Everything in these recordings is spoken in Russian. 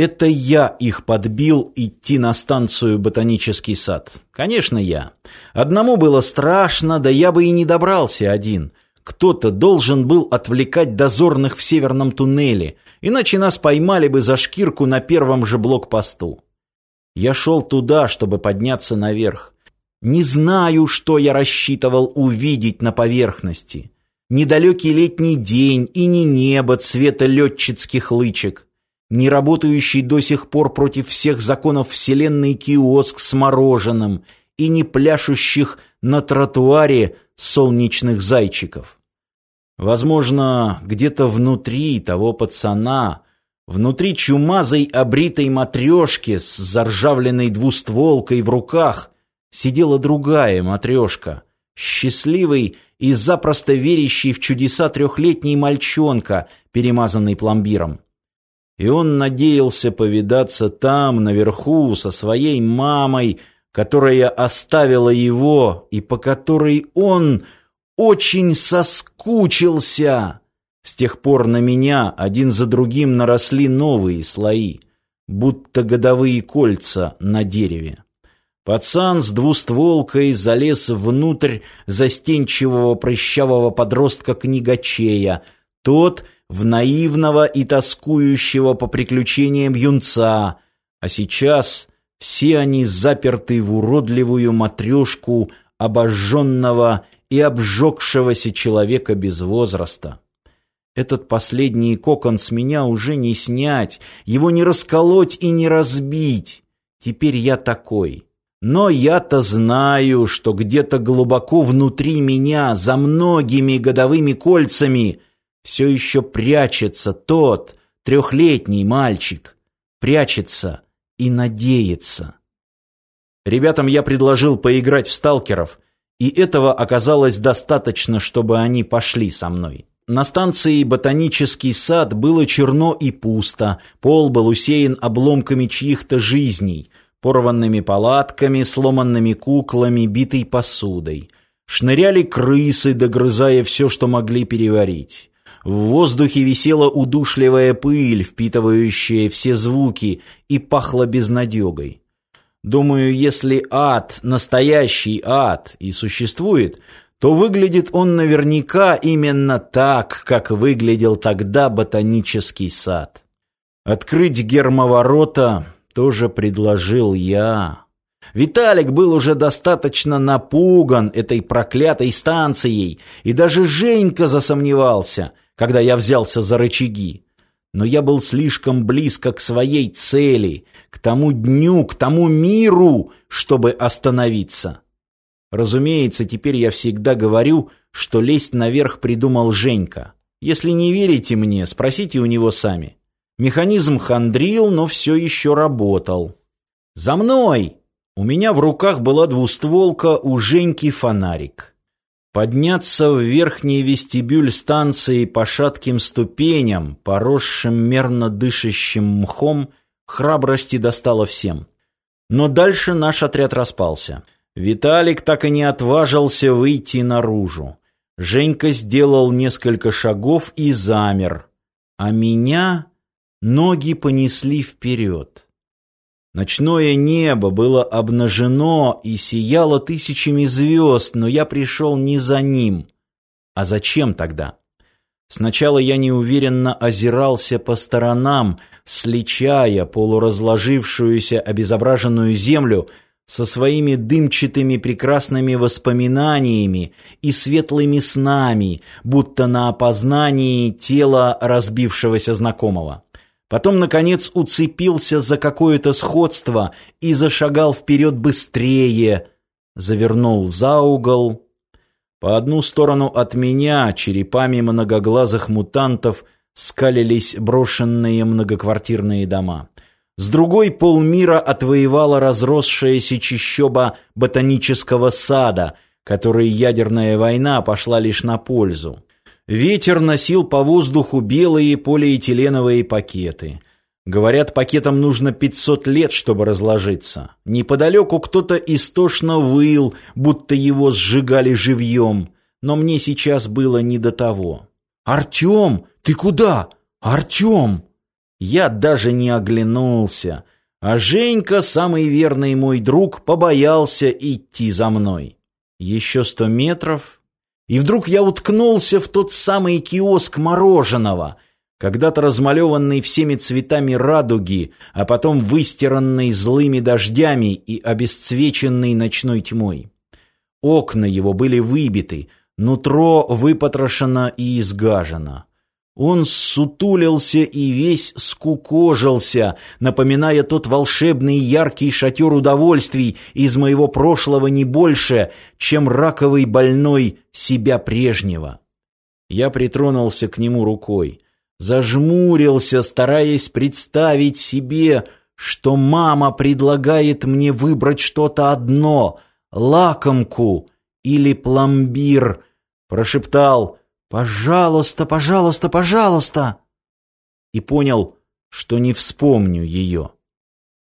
Это я их подбил идти на станцию «Ботанический сад». Конечно, я. Одному было страшно, да я бы и не добрался один. Кто-то должен был отвлекать дозорных в северном туннеле, иначе нас поймали бы за шкирку на первом же блокпосту. Я шел туда, чтобы подняться наверх. Не знаю, что я рассчитывал увидеть на поверхности. Недалекий летний день и не небо цвета летчицких лычек. Не работающий до сих пор против всех законов вселенной киоск с мороженым и не пляшущих на тротуаре солнечных зайчиков. Возможно, где-то внутри того пацана, внутри чумазой обритой матрешки с заржавленной двустволкой в руках, сидела другая матрешка, счастливый и запросто верящий в чудеса трехлетний мальчонка, перемазанный пломбиром. И он надеялся повидаться там, наверху, со своей мамой, которая оставила его и по которой он очень соскучился. С тех пор на меня один за другим наросли новые слои, будто годовые кольца на дереве. Пацан с двустволкой залез внутрь застенчивого прыщавого подростка-книгачея. Тот в наивного и тоскующего по приключениям юнца. А сейчас все они заперты в уродливую матрешку обожженного и обжегшегося человека без возраста. Этот последний кокон с меня уже не снять, его не расколоть и не разбить. Теперь я такой. Но я-то знаю, что где-то глубоко внутри меня, за многими годовыми кольцами, все еще прячется тот трехлетний мальчик. Прячется и надеется. Ребятам я предложил поиграть в сталкеров, и этого оказалось достаточно, чтобы они пошли со мной. На станции «Ботанический сад» было черно и пусто, пол был усеян обломками чьих-то жизней, порванными палатками, сломанными куклами, битой посудой. Шныряли крысы, догрызая все, что могли переварить. В воздухе висела удушливая пыль, впитывающая все звуки, и пахло безнадегой. Думаю, если ад, настоящий ад, и существует, то выглядит он наверняка именно так, как выглядел тогда ботанический сад. Открыть гермоворота тоже предложил я. Виталик был уже достаточно напуган этой проклятой станцией, и даже Женька засомневался, когда я взялся за рычаги. Но я был слишком близко к своей цели, к тому дню, к тому миру, чтобы остановиться. Разумеется, теперь я всегда говорю, что лезть наверх придумал Женька. Если не верите мне, спросите у него сами. Механизм хандрил, но все еще работал. «За мной!» У меня в руках была двустволка, у Женьки фонарик. Подняться в верхний вестибюль станции по шатким ступеням, поросшим мерно дышащим мхом, храбрости достало всем. Но дальше наш отряд распался. Виталик так и не отважился выйти наружу. Женька сделал несколько шагов и замер. А меня Ноги понесли вперед. Ночное небо было обнажено и сияло тысячами звезд, но я пришел не за ним. А зачем тогда? Сначала я неуверенно озирался по сторонам, сличая полуразложившуюся обезображенную землю со своими дымчатыми прекрасными воспоминаниями и светлыми снами, будто на опознании тела разбившегося знакомого. Потом, наконец, уцепился за какое-то сходство и зашагал вперед быстрее. Завернул за угол. По одну сторону от меня черепами многоглазых мутантов скалились брошенные многоквартирные дома. С другой полмира отвоевала разросшаяся чащоба ботанического сада, которой ядерная война пошла лишь на пользу. Ветер носил по воздуху белые полиэтиленовые пакеты. Говорят, пакетам нужно 500 лет, чтобы разложиться. Неподалеку кто-то истошно выл, будто его сжигали живьем. Но мне сейчас было не до того. «Артем, ты куда? Артем!» Я даже не оглянулся, а Женька, самый верный мой друг, побоялся идти за мной. Еще сто метров, и вдруг я уткнулся в тот самый киоск мороженого, когда-то размалеванный всеми цветами радуги, а потом выстиранный злыми дождями и обесцвеченный ночной тьмой. Окна его были выбиты, нутро выпотрошено и изгажено. Он сутулился и весь скукожился, напоминая тот волшебный яркий шатер удовольствий из моего прошлого не больше, чем раковый больной себя прежнего. Я притронулся к нему рукой, зажмурился, стараясь представить себе, что мама предлагает мне выбрать что-то одно — лакомку или пломбир, прошептал — «Пожалуйста, пожалуйста, пожалуйста!» И понял, что не вспомню ее.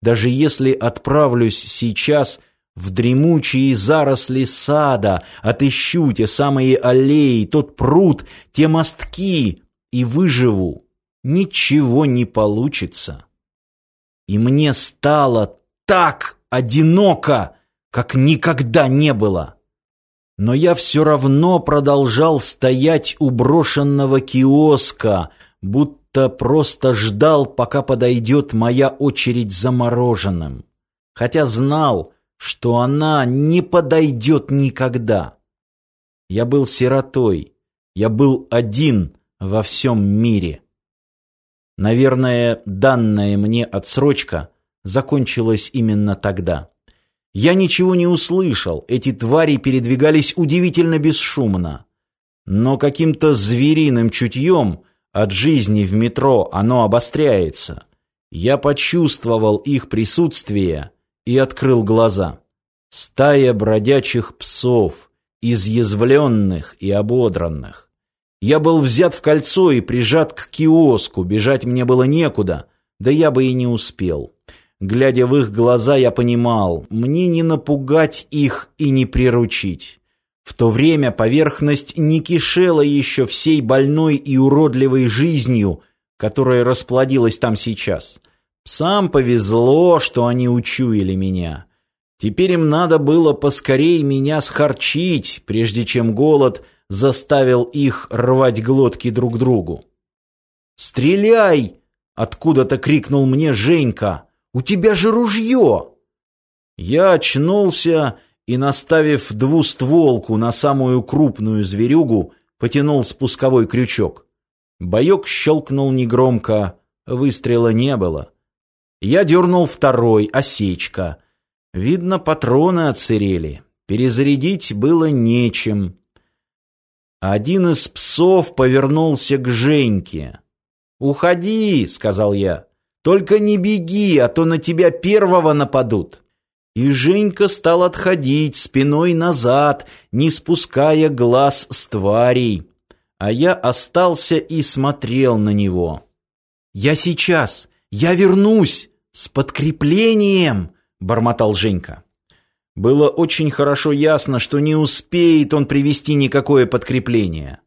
Даже если отправлюсь сейчас в дремучие заросли сада, отыщу те самые аллеи, тот пруд, те мостки и выживу, ничего не получится. И мне стало так одиноко, как никогда не было. Но я все равно продолжал стоять у брошенного киоска, будто просто ждал, пока подойдет моя очередь замороженным. Хотя знал, что она не подойдет никогда. Я был сиротой, я был один во всем мире. Наверное, данная мне отсрочка закончилась именно тогда. Я ничего не услышал, эти твари передвигались удивительно бесшумно. Но каким-то звериным чутьем от жизни в метро оно обостряется. Я почувствовал их присутствие и открыл глаза. Стая бродячих псов, изъязвленных и ободранных. Я был взят в кольцо и прижат к киоску, бежать мне было некуда, да я бы и не успел. Глядя в их глаза, я понимал, мне не напугать их и не приручить. В то время поверхность не кишела еще всей больной и уродливой жизнью, которая расплодилась там сейчас. Сам повезло, что они учуяли меня. Теперь им надо было поскорей меня схарчить, прежде чем голод заставил их рвать глотки друг другу. «Стреляй!» — откуда-то крикнул мне Женька. У тебя же ружье!» Я очнулся и, наставив двустволку на самую крупную зверюгу, потянул спусковой крючок. Боек щелкнул негромко, выстрела не было. Я дернул второй, осечка. Видно, патроны отсырели. Перезарядить было нечем. Один из псов повернулся к Женьке. «Уходи», — сказал я. Только не беги, а то на тебя первого нападут. И Женька стал отходить спиной назад, не спуская глаз с тварей. А я остался и смотрел на него. «Я сейчас! Я вернусь! С подкреплением!» — бормотал Женька. Было очень хорошо ясно, что не успеет он привести никакое подкрепление.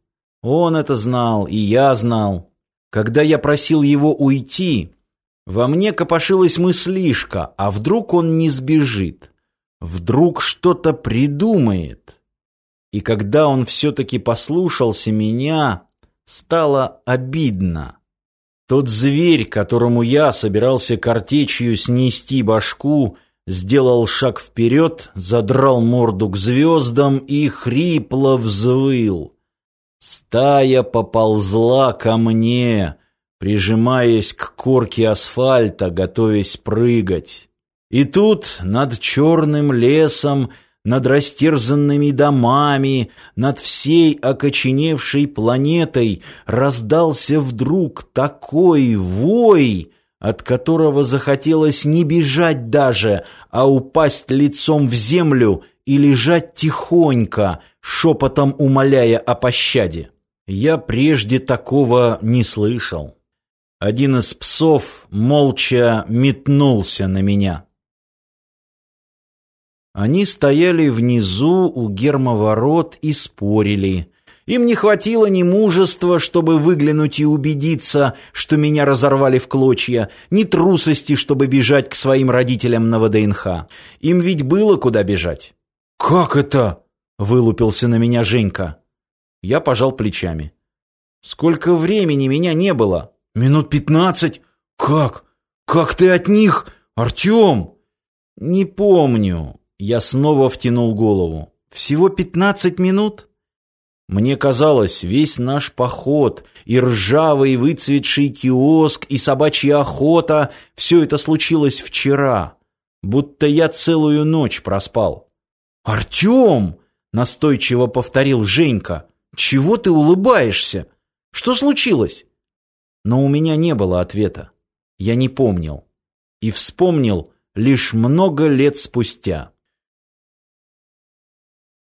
Он это знал, и я знал. Когда я просил его уйти, во мне копошилась мыслишка, а вдруг он не сбежит? Вдруг что-то придумает? И когда он все-таки послушался меня, стало обидно. Тот зверь, которому я собирался картечью снести башку, сделал шаг вперед, задрал морду к звездам и хрипло взвыл. Стая поползла ко мне, прижимаясь к корке асфальта, готовясь прыгать. И тут над черным лесом, над растерзанными домами, над всей окоченевшей планетой раздался вдруг такой вой, от которого захотелось не бежать даже, а упасть лицом в землю и лежать тихонько, шепотом умоляя о пощаде. Я прежде такого не слышал. Один из псов молча метнулся на меня. Они стояли внизу у гермоворот и спорили. Им не хватило ни мужества, чтобы выглянуть и убедиться, что меня разорвали в клочья, ни трусости, чтобы бежать к своим родителям на ВДНХ. Им ведь было куда бежать. «Как это?» — вылупился на меня Женька. Я пожал плечами. «Сколько времени меня не было?» «Минут пятнадцать? Как? Как ты от них, Артем?» «Не помню». Я снова втянул голову. «Всего пятнадцать минут?» Мне казалось, весь наш поход, и ржавый выцветший киоск, и собачья охота — все это случилось вчера, будто я целую ночь проспал. «Артем!» — настойчиво повторил Женька. «Чего ты улыбаешься? Что случилось?» Но у меня не было ответа. Я не помнил. И вспомнил лишь много лет спустя.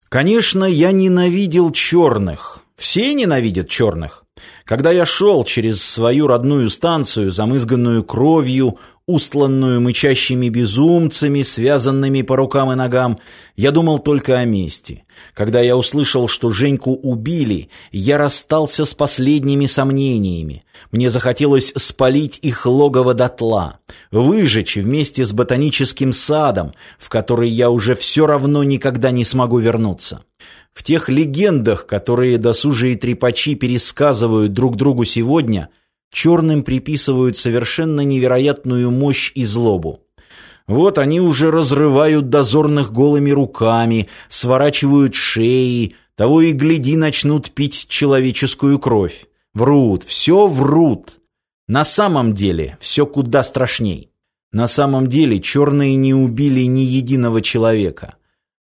Конечно, я ненавидел черных. Все ненавидят черных. Когда я шел через свою родную станцию, замызганную кровью, устланную мычащими безумцами, связанными по рукам и ногам, я думал только о мести. Когда я услышал, что Женьку убили, я расстался с последними сомнениями. Мне захотелось спалить их логово дотла, выжечь вместе с ботаническим садом, в который я уже все равно никогда не смогу вернуться. В тех легендах, которые досужие трепачи пересказывают друг другу сегодня – черным приписывают совершенно невероятную мощь и злобу. Вот они уже разрывают дозорных голыми руками, сворачивают шеи, того и гляди начнут пить человеческую кровь. Врут, все врут. На самом деле все куда страшней. На самом деле черные не убили ни единого человека.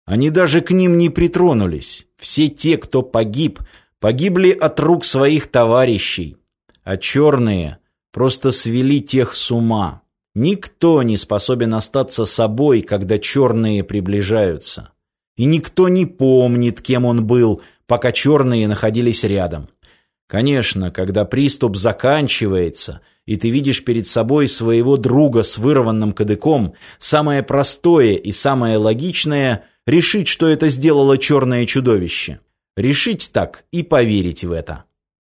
Они даже к ним не притронулись. Все те, кто погиб, погибли от рук своих товарищей, а черные просто свели тех с ума. Никто не способен остаться собой, когда черные приближаются. И никто не помнит, кем он был, пока черные находились рядом. Конечно, когда приступ заканчивается, и ты видишь перед собой своего друга с вырванным кадыком, самое простое и самое логичное – решить, что это сделало черное чудовище. Решить так и поверить в это.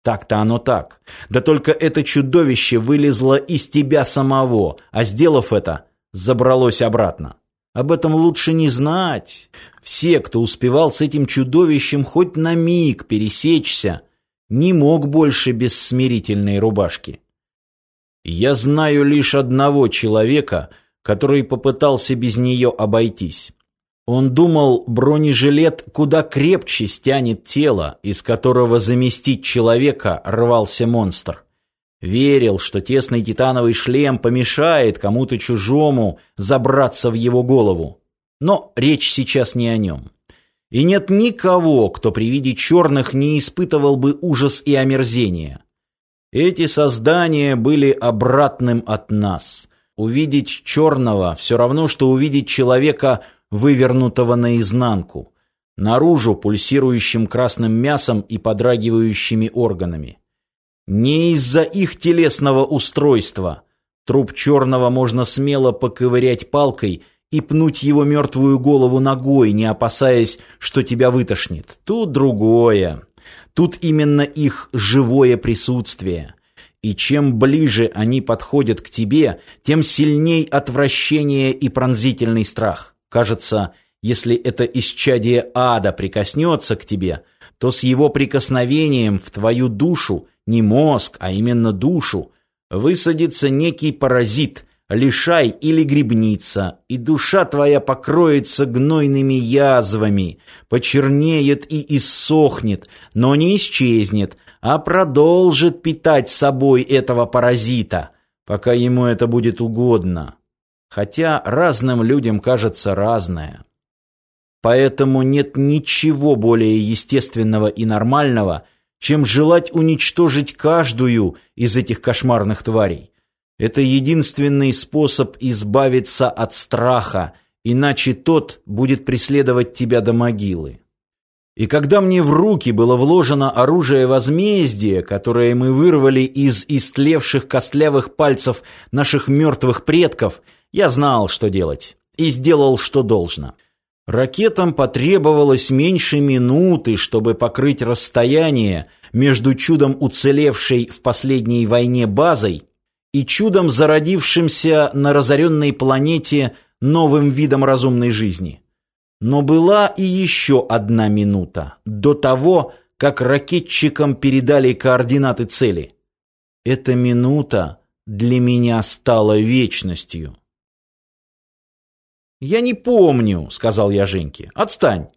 Так-то оно так. Да только это чудовище вылезло из тебя самого, а сделав это, забралось обратно. Об этом лучше не знать. Все, кто успевал с этим чудовищем хоть на миг пересечься, не мог больше без смирительной рубашки. Я знаю лишь одного человека, который попытался без нее обойтись. Он думал, бронежилет куда крепче стянет тело, из которого заместить человека рвался монстр. Верил, что тесный титановый шлем помешает кому-то чужому забраться в его голову. Но речь сейчас не о нем. И нет никого, кто при виде черных не испытывал бы ужас и омерзение. Эти создания были обратным от нас. Увидеть черного все равно, что увидеть человека – вывернутого наизнанку, наружу пульсирующим красным мясом и подрагивающими органами. Не из-за их телесного устройства. Труп черного можно смело поковырять палкой и пнуть его мертвую голову ногой, не опасаясь, что тебя вытошнит. Тут другое. Тут именно их живое присутствие. И чем ближе они подходят к тебе, тем сильней отвращение и пронзительный страх. Кажется, если это исчадие ада прикоснется к тебе, то с его прикосновением в твою душу, не мозг, а именно душу, высадится некий паразит, лишай или грибница, и душа твоя покроется гнойными язвами, почернеет и иссохнет, но не исчезнет, а продолжит питать собой этого паразита, пока ему это будет угодно хотя разным людям кажется разное. Поэтому нет ничего более естественного и нормального, чем желать уничтожить каждую из этих кошмарных тварей. Это единственный способ избавиться от страха, иначе тот будет преследовать тебя до могилы. И когда мне в руки было вложено оружие возмездия, которое мы вырвали из истлевших костлявых пальцев наших мертвых предков – я знал, что делать, и сделал, что должно. Ракетам потребовалось меньше минуты, чтобы покрыть расстояние между чудом уцелевшей в последней войне базой и чудом зародившимся на разоренной планете новым видом разумной жизни. Но была и еще одна минута до того, как ракетчикам передали координаты цели. Эта минута для меня стала вечностью. «Я не помню», — сказал я Женьке. «Отстань».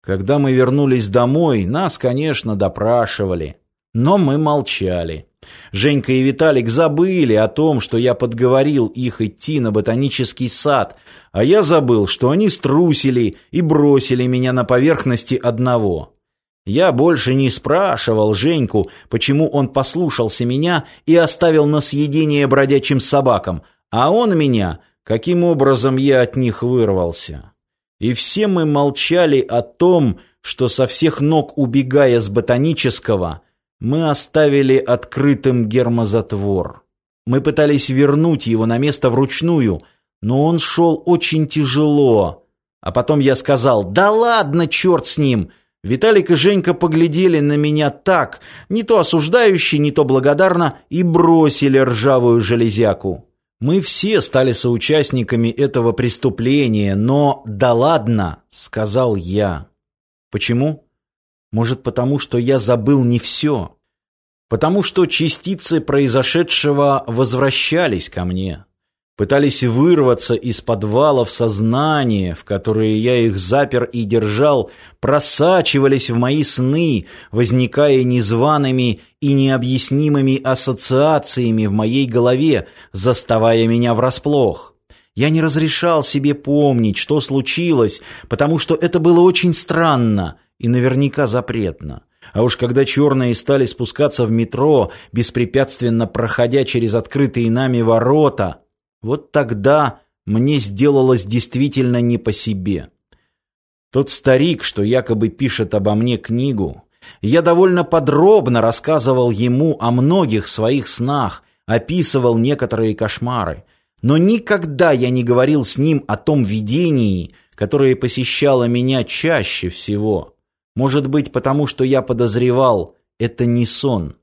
Когда мы вернулись домой, нас, конечно, допрашивали. Но мы молчали. Женька и Виталик забыли о том, что я подговорил их идти на ботанический сад, а я забыл, что они струсили и бросили меня на поверхности одного. Я больше не спрашивал Женьку, почему он послушался меня и оставил на съедение бродячим собакам, а он меня, каким образом я от них вырвался. И все мы молчали о том, что со всех ног убегая с ботанического, мы оставили открытым гермозатвор. Мы пытались вернуть его на место вручную, но он шел очень тяжело. А потом я сказал «Да ладно, черт с ним!» Виталик и Женька поглядели на меня так, не то осуждающе, не то благодарно, и бросили ржавую железяку. Мы все стали соучастниками этого преступления, но «да ладно», — сказал я. Почему? Может, потому что я забыл не все? Потому что частицы произошедшего возвращались ко мне? Пытались вырваться из подвалов сознания, в которые я их запер и держал, просачивались в мои сны, возникая незваными и необъяснимыми ассоциациями в моей голове, заставая меня врасплох. Я не разрешал себе помнить, что случилось, потому что это было очень странно и наверняка запретно. А уж когда черные стали спускаться в метро, беспрепятственно проходя через открытые нами ворота, вот тогда мне сделалось действительно не по себе. Тот старик, что якобы пишет обо мне книгу, я довольно подробно рассказывал ему о многих своих снах, описывал некоторые кошмары, но никогда я не говорил с ним о том видении, которое посещало меня чаще всего. Может быть, потому что я подозревал, это не сон.